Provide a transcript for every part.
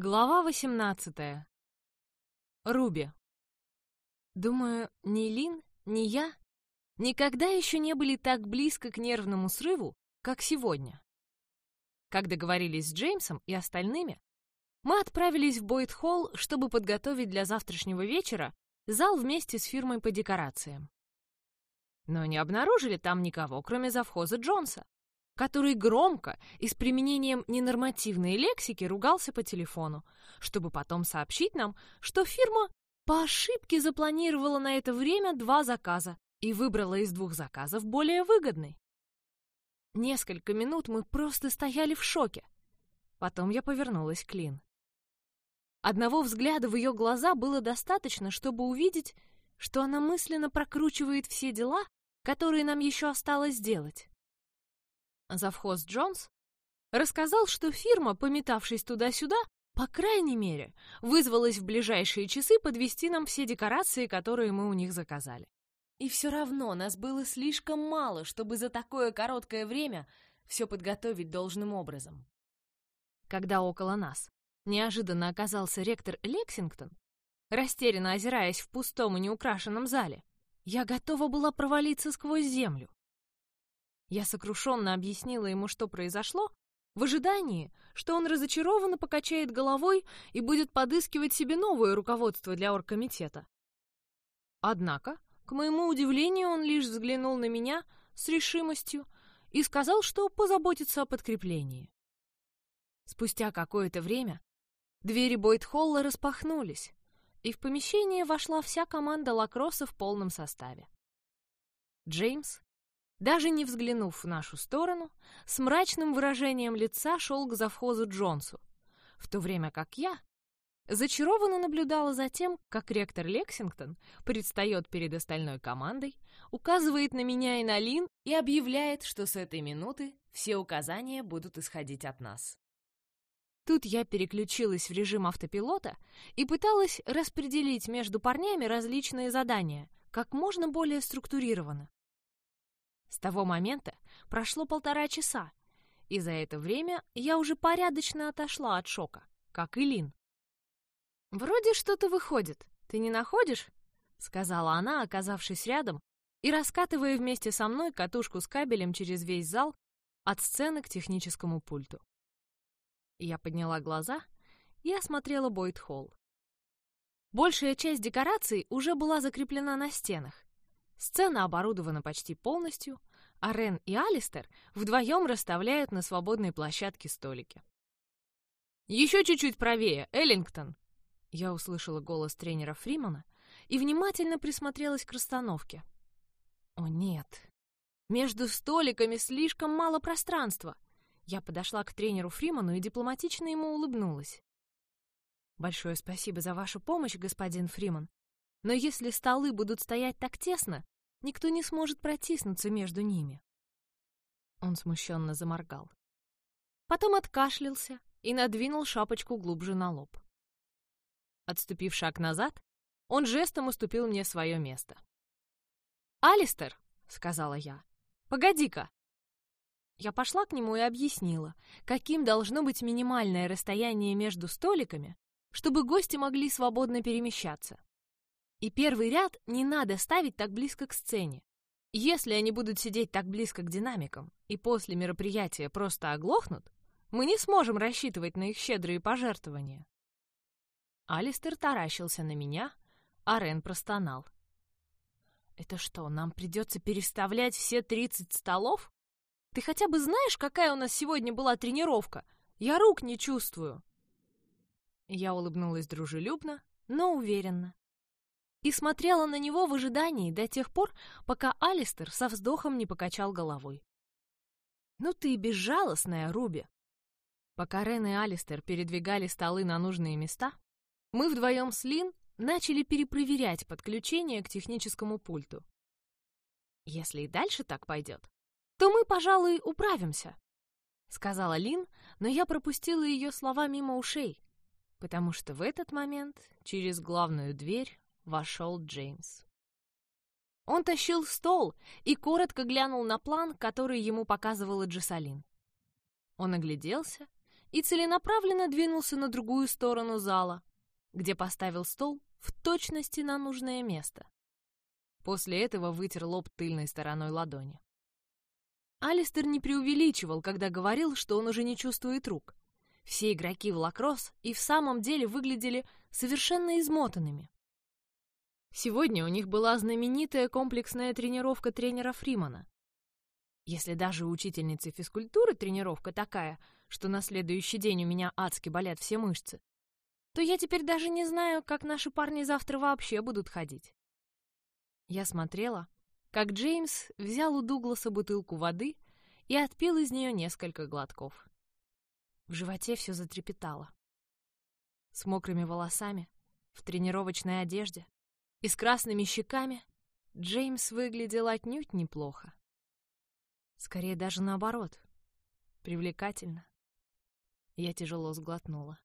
Глава 18. Руби. Думаю, ни Лин, ни я никогда еще не были так близко к нервному срыву, как сегодня. Как договорились с Джеймсом и остальными, мы отправились в Бойт-холл, чтобы подготовить для завтрашнего вечера зал вместе с фирмой по декорациям. Но не обнаружили там никого, кроме завхоза Джонса который громко и с применением ненормативной лексики ругался по телефону, чтобы потом сообщить нам, что фирма по ошибке запланировала на это время два заказа и выбрала из двух заказов более выгодный. Несколько минут мы просто стояли в шоке. Потом я повернулась к Лин. Одного взгляда в ее глаза было достаточно, чтобы увидеть, что она мысленно прокручивает все дела, которые нам еще осталось сделать. Завхоз Джонс рассказал, что фирма, пометавшись туда-сюда, по крайней мере, вызвалась в ближайшие часы подвести нам все декорации, которые мы у них заказали. И все равно нас было слишком мало, чтобы за такое короткое время все подготовить должным образом. Когда около нас неожиданно оказался ректор Лексингтон, растерянно озираясь в пустом и неукрашенном зале, я готова была провалиться сквозь землю. Я сокрушенно объяснила ему, что произошло, в ожидании, что он разочарованно покачает головой и будет подыскивать себе новое руководство для оргкомитета. Однако, к моему удивлению, он лишь взглянул на меня с решимостью и сказал, что позаботится о подкреплении. Спустя какое-то время двери Бойт-холла распахнулись, и в помещение вошла вся команда лакросса в полном составе. Джеймс, даже не взглянув в нашу сторону, с мрачным выражением лица шел к завхозу Джонсу, в то время как я зачарованно наблюдала за тем, как ректор Лексингтон предстает перед остальной командой, указывает на меня и на Лин и объявляет, что с этой минуты все указания будут исходить от нас. Тут я переключилась в режим автопилота и пыталась распределить между парнями различные задания, как можно более структурированно. С того момента прошло полтора часа, и за это время я уже порядочно отошла от шока, как и Лин. «Вроде что-то выходит, ты не находишь?» — сказала она, оказавшись рядом и раскатывая вместе со мной катушку с кабелем через весь зал от сцены к техническому пульту. Я подняла глаза и осмотрела Бойт-холл. Большая часть декораций уже была закреплена на стенах, Сцена оборудована почти полностью, а Рен и Алистер вдвоем расставляют на свободной площадке столики. «Еще чуть-чуть правее, Эллингтон!» Я услышала голос тренера Фримана и внимательно присмотрелась к расстановке. «О нет! Между столиками слишком мало пространства!» Я подошла к тренеру Фриману и дипломатично ему улыбнулась. «Большое спасибо за вашу помощь, господин Фриман. Но если столы будут стоять так тесно, никто не сможет протиснуться между ними. Он смущенно заморгал. Потом откашлялся и надвинул шапочку глубже на лоб. Отступив шаг назад, он жестом уступил мне свое место. «Алистер!» — сказала я. «Погоди-ка!» Я пошла к нему и объяснила, каким должно быть минимальное расстояние между столиками, чтобы гости могли свободно перемещаться. И первый ряд не надо ставить так близко к сцене. Если они будут сидеть так близко к динамикам и после мероприятия просто оглохнут, мы не сможем рассчитывать на их щедрые пожертвования. Алистер таращился на меня, а Рен простонал. «Это что, нам придется переставлять все тридцать столов? Ты хотя бы знаешь, какая у нас сегодня была тренировка? Я рук не чувствую!» Я улыбнулась дружелюбно, но уверенно и смотрела на него в ожидании до тех пор, пока Алистер со вздохом не покачал головой. «Ну ты безжалостная, Руби!» Пока Рен и Алистер передвигали столы на нужные места, мы вдвоем с Лин начали перепроверять подключение к техническому пульту. «Если и дальше так пойдет, то мы, пожалуй, управимся», — сказала Лин, но я пропустила ее слова мимо ушей, потому что в этот момент через главную дверь вошел Джеймс. Он тащил стол и коротко глянул на план, который ему показывала Джессалин. Он огляделся и целенаправленно двинулся на другую сторону зала, где поставил стол в точности на нужное место. После этого вытер лоб тыльной стороной ладони. Алистер не преувеличивал, когда говорил, что он уже не чувствует рук. Все игроки в лакросс и в самом деле выглядели совершенно измотанными. Сегодня у них была знаменитая комплексная тренировка тренера Фримана. Если даже у учительницы физкультуры тренировка такая, что на следующий день у меня адски болят все мышцы, то я теперь даже не знаю, как наши парни завтра вообще будут ходить. Я смотрела, как Джеймс взял у Дугласа бутылку воды и отпил из нее несколько глотков. В животе все затрепетало. С мокрыми волосами, в тренировочной одежде и с красными щеками Джеймс выглядел отнюдь неплохо. Скорее даже наоборот. Привлекательно. Я тяжело сглотнула.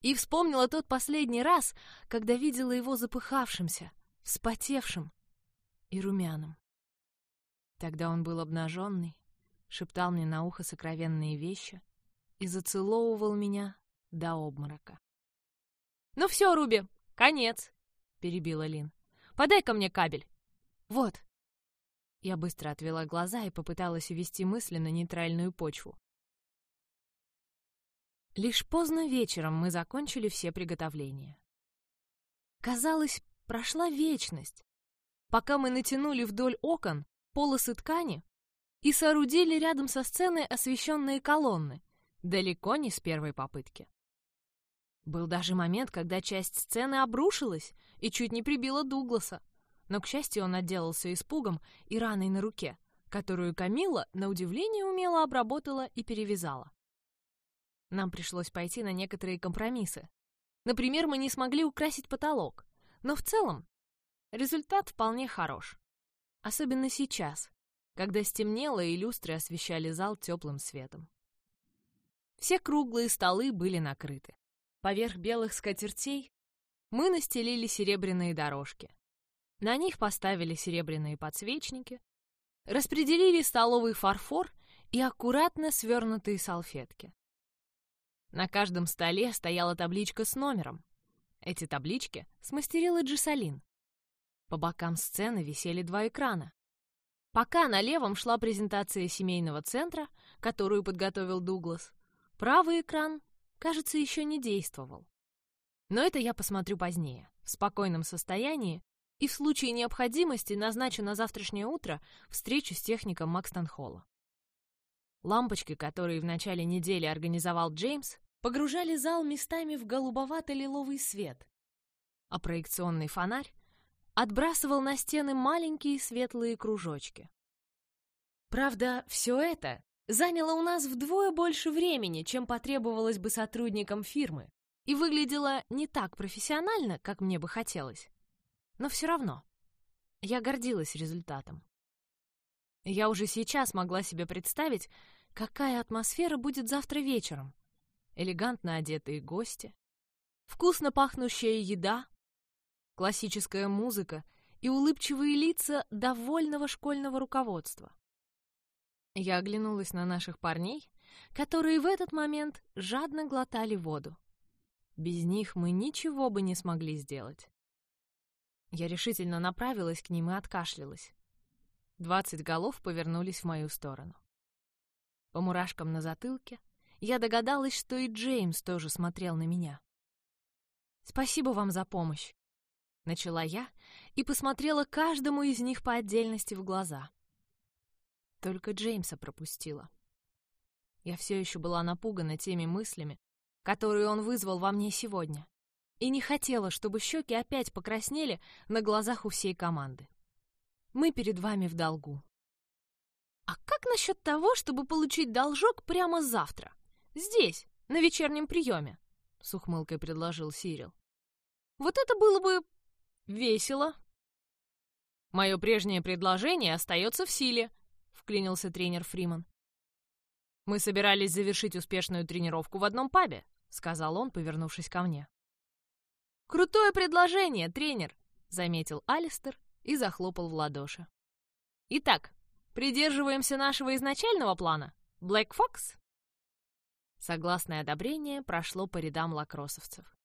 И вспомнила тот последний раз, когда видела его запыхавшимся, вспотевшим и румяным. Тогда он был обнаженный, шептал мне на ухо сокровенные вещи и зацеловывал меня до обморока. «Ну все, Руби, конец!» — перебила Лин. «Подай-ка мне кабель!» «Вот!» Я быстро отвела глаза и попыталась увести мысли на нейтральную почву. Лишь поздно вечером мы закончили все приготовления. Казалось, прошла вечность, пока мы натянули вдоль окон полосы ткани и соорудили рядом со сценой освещенные колонны, далеко не с первой попытки. Был даже момент, когда часть сцены обрушилась и чуть не прибила Дугласа, но, к счастью, он отделался испугом и раной на руке, которую Камила, на удивление, умело обработала и перевязала. Нам пришлось пойти на некоторые компромиссы. Например, мы не смогли украсить потолок, но в целом результат вполне хорош. Особенно сейчас, когда стемнело и люстры освещали зал теплым светом. Все круглые столы были накрыты. Поверх белых скатертей мы настелили серебряные дорожки. На них поставили серебряные подсвечники, распределили столовый фарфор и аккуратно свернутые салфетки. На каждом столе стояла табличка с номером. Эти таблички смастерила Джисалин. По бокам сцены висели два экрана. Пока на левом шла презентация семейного центра, которую подготовил Дуглас, правый экран, кажется, еще не действовал. Но это я посмотрю позднее, в спокойном состоянии, и в случае необходимости назначу на завтрашнее утро встречу с техником Макстон-Холла. Лампочки, которые в начале недели организовал Джеймс, погружали зал местами в голубовато-лиловый свет, а проекционный фонарь отбрасывал на стены маленькие светлые кружочки. Правда, все это заняло у нас вдвое больше времени, чем потребовалось бы сотрудникам фирмы, и выглядело не так профессионально, как мне бы хотелось. Но все равно я гордилась результатом. Я уже сейчас могла себе представить, какая атмосфера будет завтра вечером. Элегантно одетые гости, вкусно пахнущая еда, классическая музыка и улыбчивые лица довольного школьного руководства. Я оглянулась на наших парней, которые в этот момент жадно глотали воду. Без них мы ничего бы не смогли сделать. Я решительно направилась к ним и откашлялась. Двадцать голов повернулись в мою сторону. По мурашкам на затылке я догадалась, что и Джеймс тоже смотрел на меня. «Спасибо вам за помощь», Начала я и посмотрела каждому из них по отдельности в глаза. Только Джеймса пропустила. Я все еще была напугана теми мыслями, которые он вызвал во мне сегодня, и не хотела, чтобы щеки опять покраснели на глазах у всей команды. Мы перед вами в долгу. А как насчет того, чтобы получить должок прямо завтра? Здесь, на вечернем приеме? С ухмылкой предложил Сирил. Вот это было бы Весело. Мое прежнее предложение остается в силе, вклинился тренер Фриман. Мы собирались завершить успешную тренировку в одном пабе, сказал он, повернувшись ко мне. Крутое предложение, тренер, заметил Алистер и захлопал в ладоши. Итак, придерживаемся нашего изначального плана. Блэк Фокс? Согласное одобрение прошло по рядам лакроссовцев.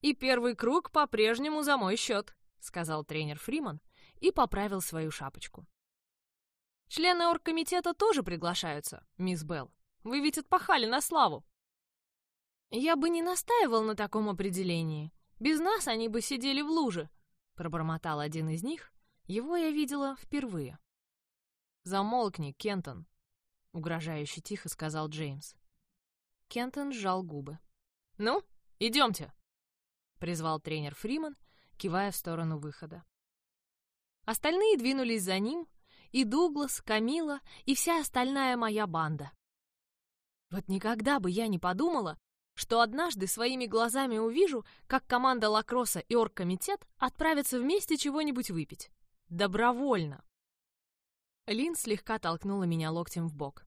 «И первый круг по-прежнему за мой счет», — сказал тренер Фриман и поправил свою шапочку. «Члены оргкомитета тоже приглашаются, мисс Белл. Вы ведь отпахали на славу». «Я бы не настаивал на таком определении. Без нас они бы сидели в луже», — пробормотал один из них. Его я видела впервые. «Замолкни, Кентон», — угрожающе тихо сказал Джеймс. Кентон сжал губы. «Ну, идемте», — призвал тренер Фриман, кивая в сторону выхода. Остальные двинулись за ним, и Дуглас, Камила, и вся остальная моя банда. Вот никогда бы я не подумала, что однажды своими глазами увижу, как команда Лакроса и оргкомитет отправятся вместе чего-нибудь выпить. Добровольно. Лин слегка толкнула меня локтем в бок.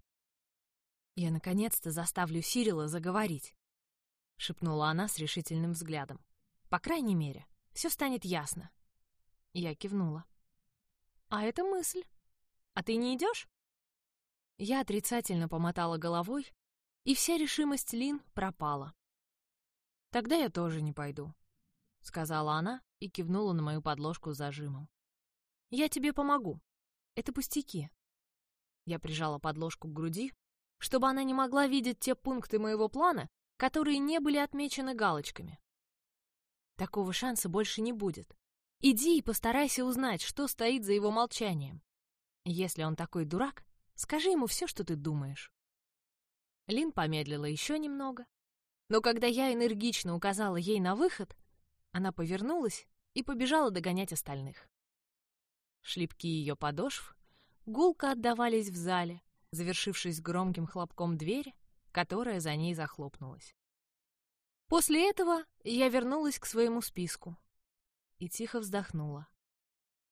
«Я наконец-то заставлю Сирила заговорить», — шепнула она с решительным взглядом. «По крайней мере, все станет ясно». Я кивнула. «А это мысль. А ты не идешь?» Я отрицательно помотала головой, и вся решимость Лин пропала. «Тогда я тоже не пойду», — сказала она и кивнула на мою подложку с зажимом. «Я тебе помогу. Это пустяки». Я прижала подложку к груди, чтобы она не могла видеть те пункты моего плана, которые не были отмечены галочками. Такого шанса больше не будет. Иди и постарайся узнать, что стоит за его молчанием. Если он такой дурак, скажи ему все, что ты думаешь. Лин помедлила еще немного, но когда я энергично указала ей на выход, она повернулась и побежала догонять остальных. Шлепки ее подошв гулко отдавались в зале, завершившись громким хлопком двери, которая за ней захлопнулась. После этого я вернулась к своему списку и тихо вздохнула.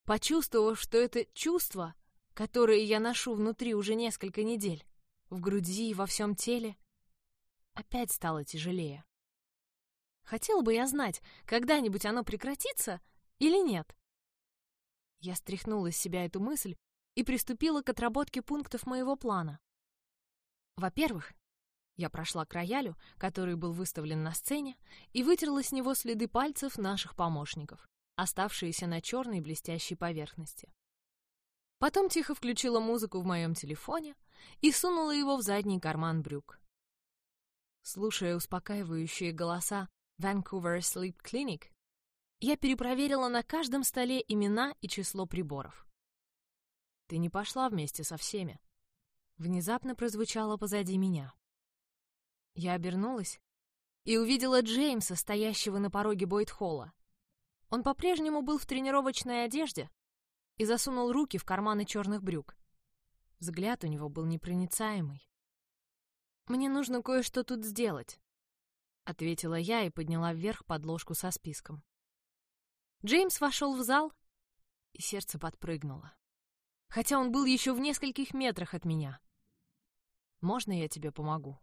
Почувствовав, что это чувство, которое я ношу внутри уже несколько недель, в груди и во всем теле, опять стало тяжелее. Хотела бы я знать, когда-нибудь оно прекратится или нет. Я стряхнула из себя эту мысль и приступила к отработке пунктов моего плана. Во-первых, я прошла к роялю, который был выставлен на сцене, и вытерла с него следы пальцев наших помощников, оставшиеся на черной блестящей поверхности. Потом тихо включила музыку в моем телефоне и сунула его в задний карман брюк. Слушая успокаивающие голоса Vancouver Sleep Clinic, я перепроверила на каждом столе имена и число приборов. «Ты не пошла вместе со всеми», — внезапно прозвучало позади меня. Я обернулась и увидела Джеймса, стоящего на пороге Бойт-холла. Он по-прежнему был в тренировочной одежде, и засунул руки в карманы черных брюк. Взгляд у него был непроницаемый. «Мне нужно кое-что тут сделать», — ответила я и подняла вверх подложку со списком. Джеймс вошел в зал, и сердце подпрыгнуло. Хотя он был еще в нескольких метрах от меня. «Можно я тебе помогу?»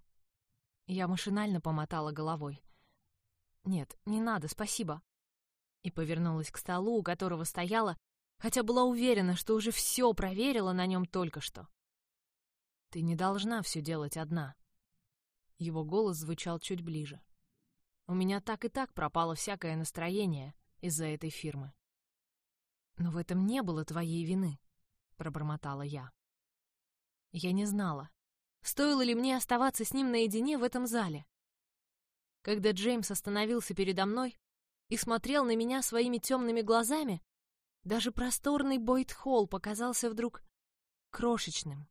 Я машинально помотала головой. «Нет, не надо, спасибо». И повернулась к столу, у которого стояла хотя была уверена, что уже все проверила на нем только что. «Ты не должна все делать одна». Его голос звучал чуть ближе. «У меня так и так пропало всякое настроение из-за этой фирмы». «Но в этом не было твоей вины», — пробормотала я. Я не знала, стоило ли мне оставаться с ним наедине в этом зале. Когда Джеймс остановился передо мной и смотрел на меня своими темными глазами, даже просторный Бойт-холл показался вдруг крошечным.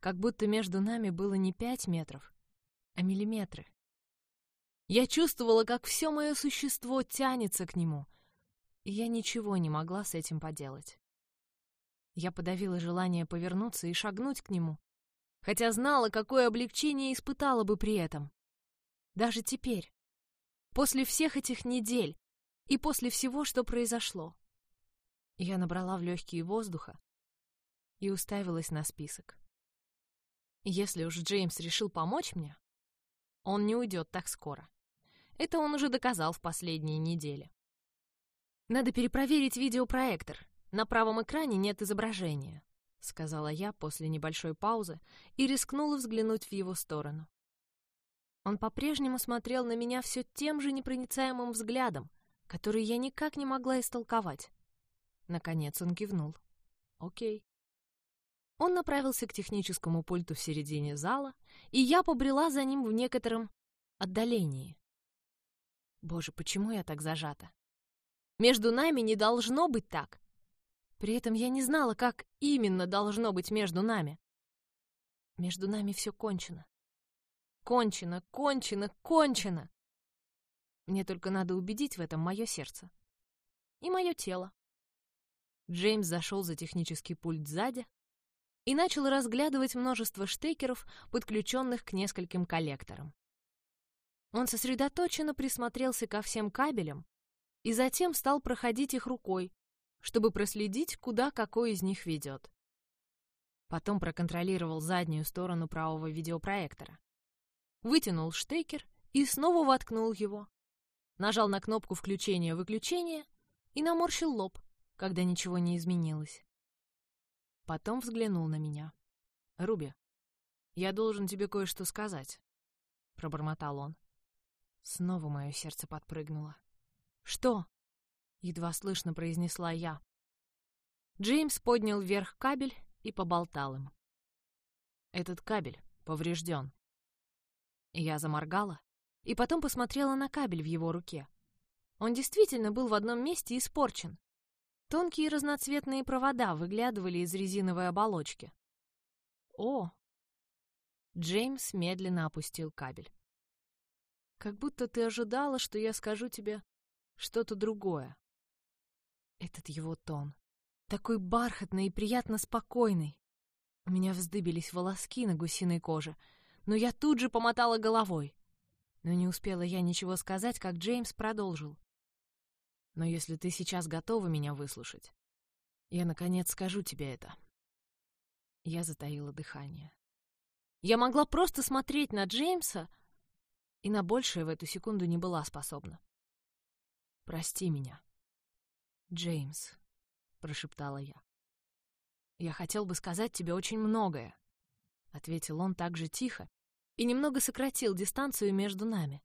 Как будто между нами было не пять метров, а миллиметры. Я чувствовала, как все мое существо тянется к нему, и я ничего не могла с этим поделать. Я подавила желание повернуться и шагнуть к нему, хотя знала, какое облегчение испытала бы при этом. Даже теперь, после всех этих недель и после всего, что произошло. Я набрала в легкие воздуха и уставилась на список. Если уж Джеймс решил помочь мне, он не уйдет так скоро. Это он уже доказал в последние недели. Надо перепроверить видеопроектор. На правом экране нет изображения, сказала я после небольшой паузы и рискнула взглянуть в его сторону. Он по-прежнему смотрел на меня все тем же непроницаемым взглядом, который я никак не могла истолковать. Наконец он кивнул. «Окей». Он направился к техническому пульту в середине зала, и я побрела за ним в некотором отдалении. Боже, почему я так зажата? Между нами не должно быть так. При этом я не знала, как именно должно быть между нами. Между нами все кончено. Кончено, кончено, кончено. Мне только надо убедить в этом мое сердце. И мое тело. Джеймс зашел за технический пульт сзади и начал разглядывать множество штекеров, подключенных к нескольким коллекторам. Он сосредоточенно присмотрелся ко всем кабелям и затем стал проходить их рукой, чтобы проследить, куда какой из них ведет. Потом проконтролировал заднюю сторону правого видеопроектора. Вытянул штекер и снова воткнул его. Нажал на кнопку включения-выключения и наморщил лоб, когда ничего не изменилось. Потом взглянул на меня. «Руби, я должен тебе кое-что сказать», — пробормотал он. Снова мое сердце подпрыгнуло. «Что?» — едва слышно произнесла я. Джеймс поднял вверх кабель и поболтал им. «Этот кабель поврежден». Я заморгала и потом посмотрела на кабель в его руке. Он действительно был в одном месте испорчен. Тонкие разноцветные провода выглядывали из резиновой оболочки. «О!» Джеймс медленно опустил кабель. «Как будто ты ожидала, что я скажу тебе что-то другое». Этот его тон. Такой бархатный и приятно спокойный. У меня вздыбились волоски на гусиной коже, но я тут же помотала головой. Но не успела я ничего сказать, как Джеймс продолжил. Но если ты сейчас готова меня выслушать, я, наконец, скажу тебе это. Я затаила дыхание. Я могла просто смотреть на Джеймса, и на большее в эту секунду не была способна. «Прости меня, Джеймс», — прошептала я. «Я хотел бы сказать тебе очень многое», — ответил он так же тихо и немного сократил дистанцию между нами.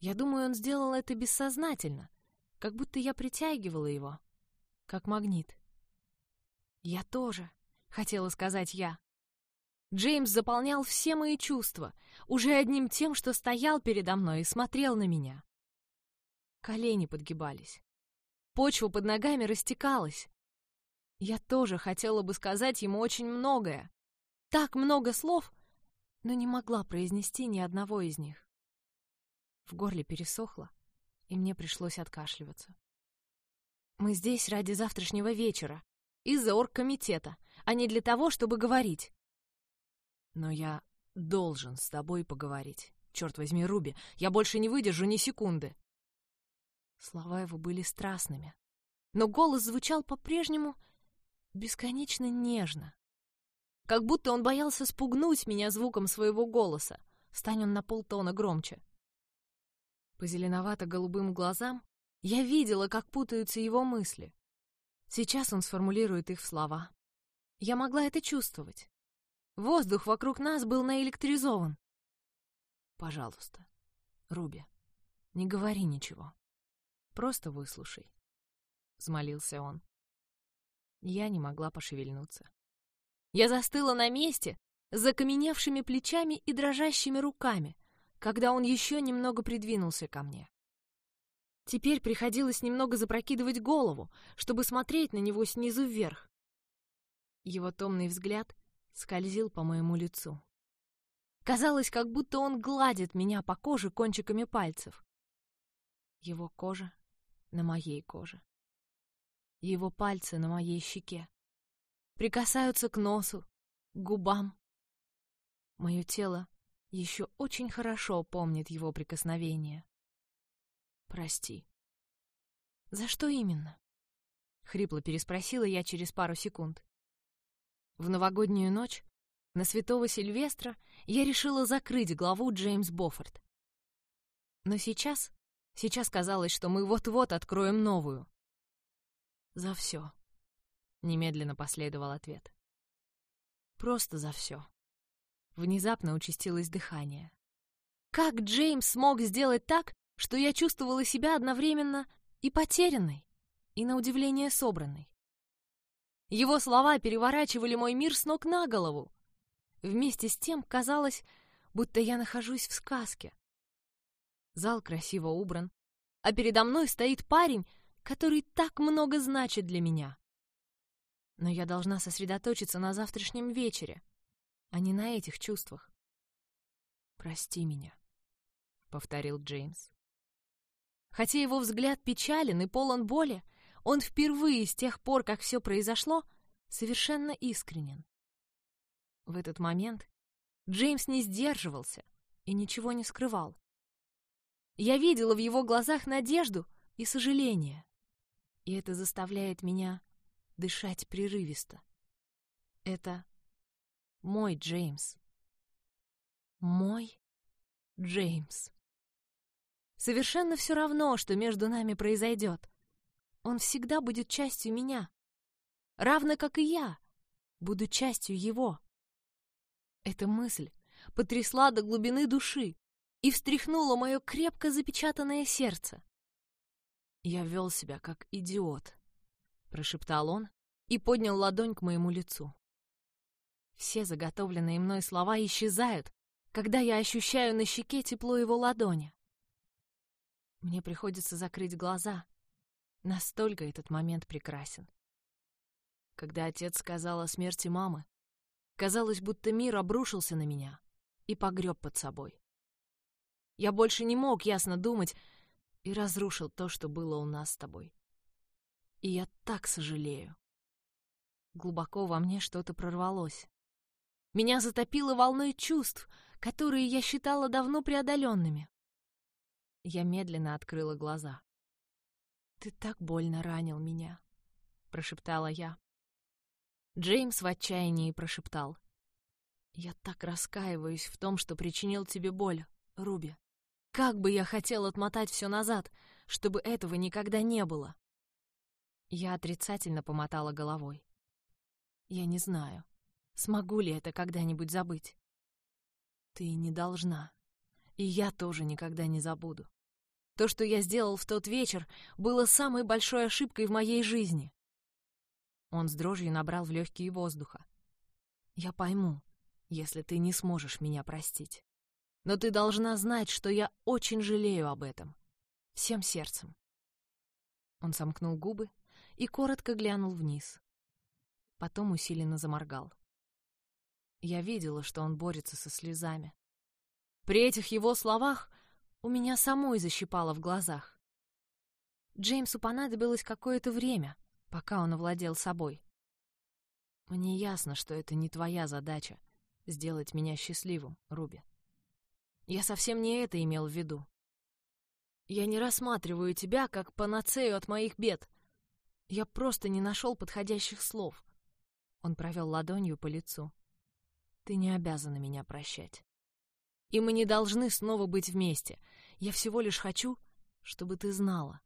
Я думаю, он сделал это бессознательно — как будто я притягивала его, как магнит. «Я тоже», — хотела сказать я. Джеймс заполнял все мои чувства, уже одним тем, что стоял передо мной и смотрел на меня. Колени подгибались. Почва под ногами растекалась. Я тоже хотела бы сказать ему очень многое. Так много слов, но не могла произнести ни одного из них. В горле пересохло и мне пришлось откашливаться. «Мы здесь ради завтрашнего вечера, из-за оргкомитета, а не для того, чтобы говорить». «Но я должен с тобой поговорить. Черт возьми, Руби, я больше не выдержу ни секунды». Слова его были страстными, но голос звучал по-прежнему бесконечно нежно. Как будто он боялся спугнуть меня звуком своего голоса, стань он на полтона громче. По зеленовато-голубым глазам я видела, как путаются его мысли. Сейчас он сформулирует их в слова. Я могла это чувствовать. Воздух вокруг нас был наэлектризован. «Пожалуйста, Руби, не говори ничего. Просто выслушай», — взмолился он. Я не могла пошевельнуться. Я застыла на месте, с закаменевшими плечами и дрожащими руками, когда он еще немного придвинулся ко мне. Теперь приходилось немного запрокидывать голову, чтобы смотреть на него снизу вверх. Его томный взгляд скользил по моему лицу. Казалось, как будто он гладит меня по коже кончиками пальцев. Его кожа на моей коже. Его пальцы на моей щеке. Прикасаются к носу, к губам. Мое тело еще очень хорошо помнит его прикосновение. «Прости». «За что именно?» — хрипло переспросила я через пару секунд. В новогоднюю ночь, на святого Сильвестра, я решила закрыть главу Джеймс Боффорд. Но сейчас, сейчас казалось, что мы вот-вот откроем новую. «За все», — немедленно последовал ответ. Просто за все. Внезапно участилось дыхание. Как Джеймс смог сделать так, что я чувствовала себя одновременно и потерянной, и, на удивление, собранной? Его слова переворачивали мой мир с ног на голову. Вместе с тем казалось, будто я нахожусь в сказке. Зал красиво убран, а передо мной стоит парень, который так много значит для меня. Но я должна сосредоточиться на завтрашнем вечере, а не на этих чувствах. «Прости меня», — повторил Джеймс. Хотя его взгляд печален и полон боли, он впервые с тех пор, как все произошло, совершенно искренен. В этот момент Джеймс не сдерживался и ничего не скрывал. Я видела в его глазах надежду и сожаление, и это заставляет меня дышать прерывисто. Это мой Джеймс. Мой Джеймс. Совершенно все равно, что между нами произойдет. Он всегда будет частью меня, равно как и я буду частью его. Эта мысль потрясла до глубины души и встряхнула мое крепко запечатанное сердце. Я вел себя как идиот, прошептал он и поднял ладонь к моему лицу. Все заготовленные мной слова исчезают, когда я ощущаю на щеке тепло его ладони. Мне приходится закрыть глаза. Настолько этот момент прекрасен. Когда отец сказал о смерти мамы, казалось, будто мир обрушился на меня и погреб под собой. Я больше не мог ясно думать и разрушил то, что было у нас с тобой. И я так сожалею. Глубоко во мне что-то прорвалось. Меня затопило волной чувств, которые я считала давно преодоленными. Я медленно открыла глаза. «Ты так больно ранил меня», — прошептала я. Джеймс в отчаянии прошептал. «Я так раскаиваюсь в том, что причинил тебе боль, Руби. Как бы я хотел отмотать все назад, чтобы этого никогда не было!» Я отрицательно помотала головой. «Я не знаю, смогу ли это когда-нибудь забыть. Ты не должна. И я тоже никогда не забуду. То, что я сделал в тот вечер, было самой большой ошибкой в моей жизни. Он с дрожью набрал в легкие воздуха. Я пойму, если ты не сможешь меня простить. Но ты должна знать, что я очень жалею об этом. Всем сердцем. Он сомкнул губы и коротко глянул вниз. Потом усиленно заморгал. Я видела, что он борется со слезами. При этих его словах у меня самой защипало в глазах. Джеймсу понадобилось какое-то время, пока он овладел собой. Мне ясно, что это не твоя задача — сделать меня счастливым, Руби. Я совсем не это имел в виду. Я не рассматриваю тебя как панацею от моих бед. Я просто не нашел подходящих слов. Он провел ладонью по лицу. Ты не обязана меня прощать. И мы не должны снова быть вместе. Я всего лишь хочу, чтобы ты знала,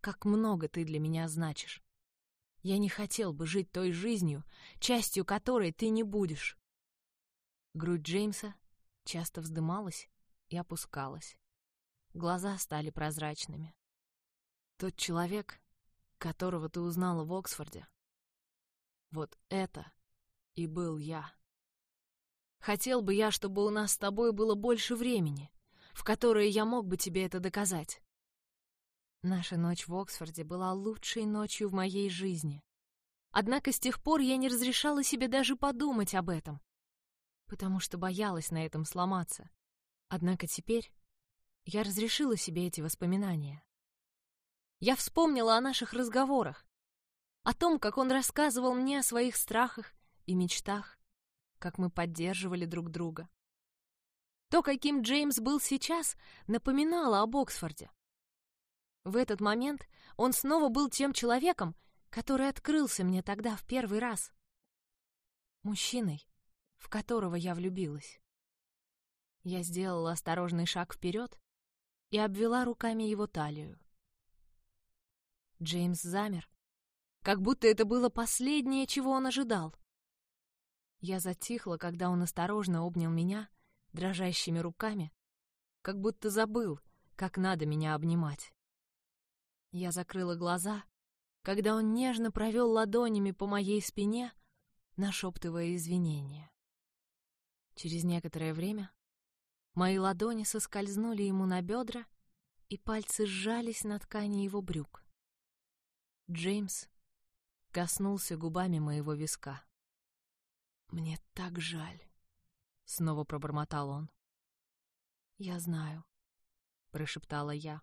как много ты для меня значишь. Я не хотел бы жить той жизнью, частью которой ты не будешь. Грудь Джеймса часто вздымалась и опускалась. Глаза стали прозрачными. Тот человек, которого ты узнала в Оксфорде, вот это и был я. Хотел бы я, чтобы у нас с тобой было больше времени, в которое я мог бы тебе это доказать. Наша ночь в Оксфорде была лучшей ночью в моей жизни. Однако с тех пор я не разрешала себе даже подумать об этом, потому что боялась на этом сломаться. Однако теперь я разрешила себе эти воспоминания. Я вспомнила о наших разговорах, о том, как он рассказывал мне о своих страхах и мечтах, как мы поддерживали друг друга. То, каким Джеймс был сейчас, напоминало об Оксфорде. В этот момент он снова был тем человеком, который открылся мне тогда в первый раз. Мужчиной, в которого я влюбилась. Я сделала осторожный шаг вперед и обвела руками его талию. Джеймс замер, как будто это было последнее, чего он ожидал. Я затихла, когда он осторожно обнял меня дрожащими руками, как будто забыл, как надо меня обнимать. Я закрыла глаза, когда он нежно провел ладонями по моей спине, нашептывая извинения. Через некоторое время мои ладони соскользнули ему на бедра, и пальцы сжались на ткани его брюк. Джеймс коснулся губами моего виска. «Мне так жаль», — снова пробормотал он. «Я знаю», — прошептала я.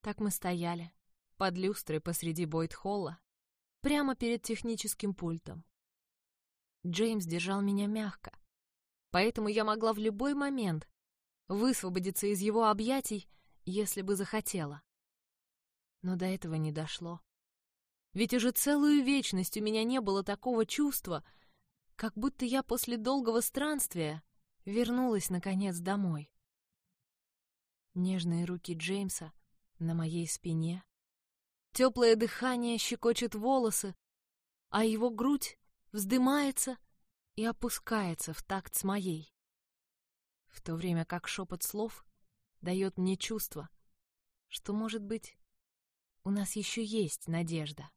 Так мы стояли, под люстрой посреди Бойт-холла, прямо перед техническим пультом. Джеймс держал меня мягко, поэтому я могла в любой момент высвободиться из его объятий, если бы захотела. Но до этого не дошло. Ведь уже целую вечность у меня не было такого чувства, как будто я после долгого странствия вернулась, наконец, домой. Нежные руки Джеймса на моей спине, теплое дыхание щекочет волосы, а его грудь вздымается и опускается в такт с моей, в то время как шепот слов дает мне чувство, что, может быть, у нас еще есть надежда.